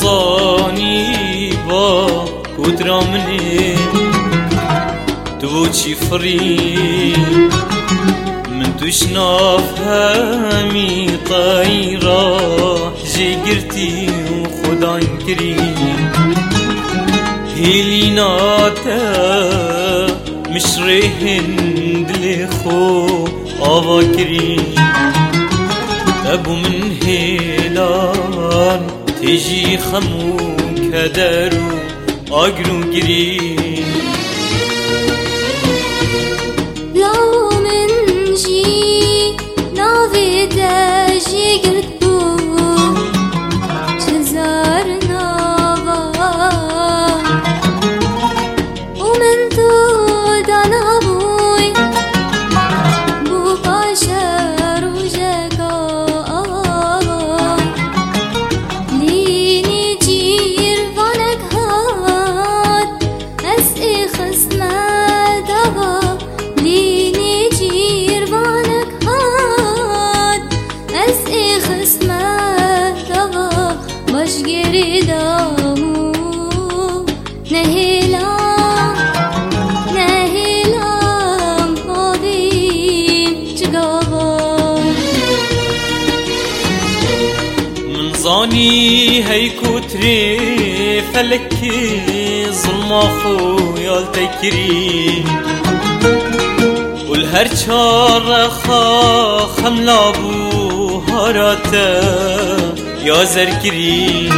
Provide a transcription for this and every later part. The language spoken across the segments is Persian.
زانی با کودرا منی تو چی فری من توش نافهمی طایرا جگرتی و خدا کری. هیلی ناتا مشری هند خو آوا کری. ابو من تیجی خمو کدرو آگرو گری زاني هي كتري فلكي ظلم خويا التكري والهر چار خا خملا بو هاراتا یا زرگری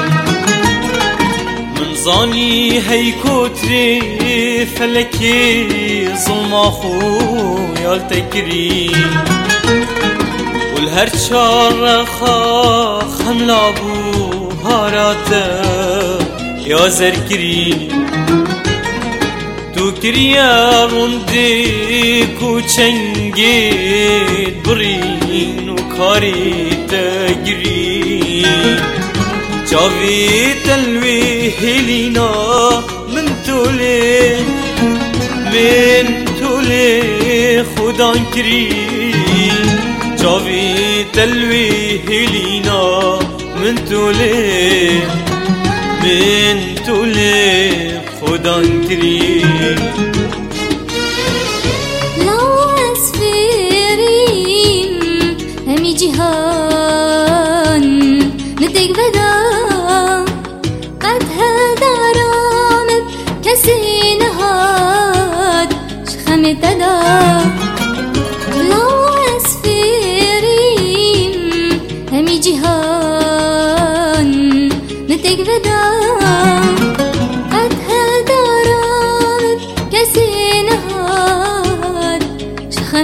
منزانی هی کتری فلکی ظلم اخو یا تکری والهر چار خاخ حملا بو هارات یا زرگری تو کریا روندی کو چنگی برین و کاری تگری. جاوی تلوی هلینا من تولی من تولی خودان کری. جاوی تلوی هلینا من تولي من تولي خدا كري لو اسفرين همي جهان ندق بدا. قد هذا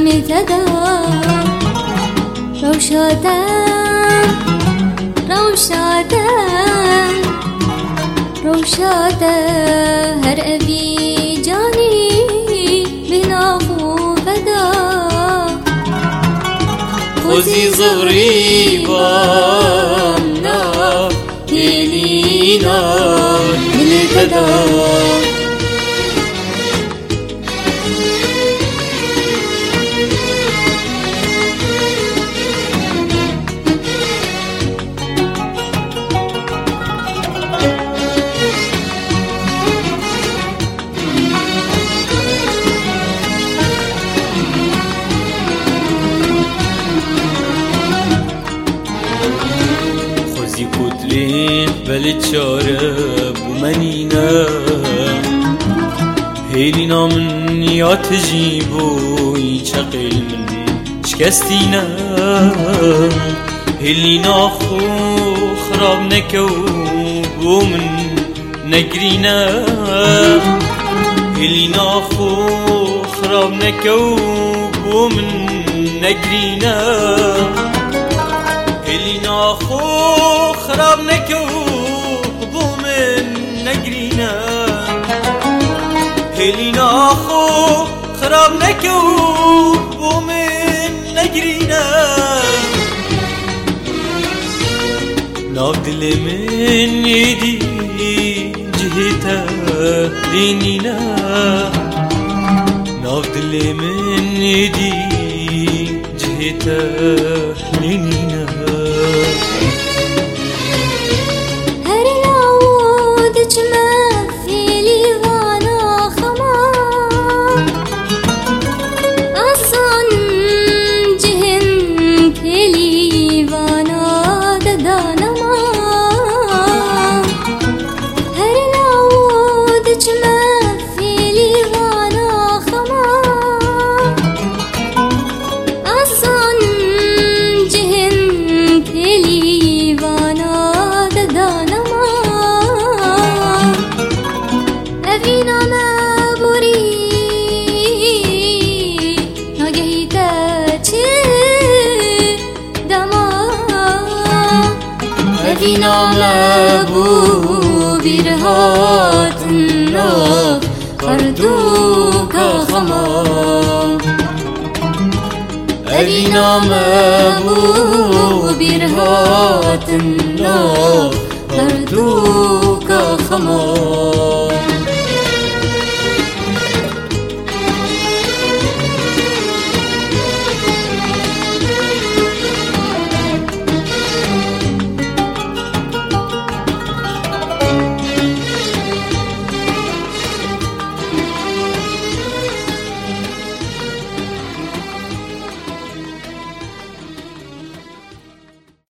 متدا روشادان روشادان روشادان هر أبي جاني بنا بدا خوزي زوري بامنا كيلينا من تدا زغری بانا دلینا دل بل چاره بومنینا هیلینا من یا تجیبوی چقیل من شکستینا هیلینا خو خراب نکو بو من نگرینا هیلینا خو خراب نکو بو من نگرینا هیلینا خو خراب نکو نگرینا هلینا خو خراب نکو بو من نگرینا ناف دل من یدی جهتا لینینا ناف دل من یدی جهتا لینینا أدينا ملابو برهات النار أردوك خمام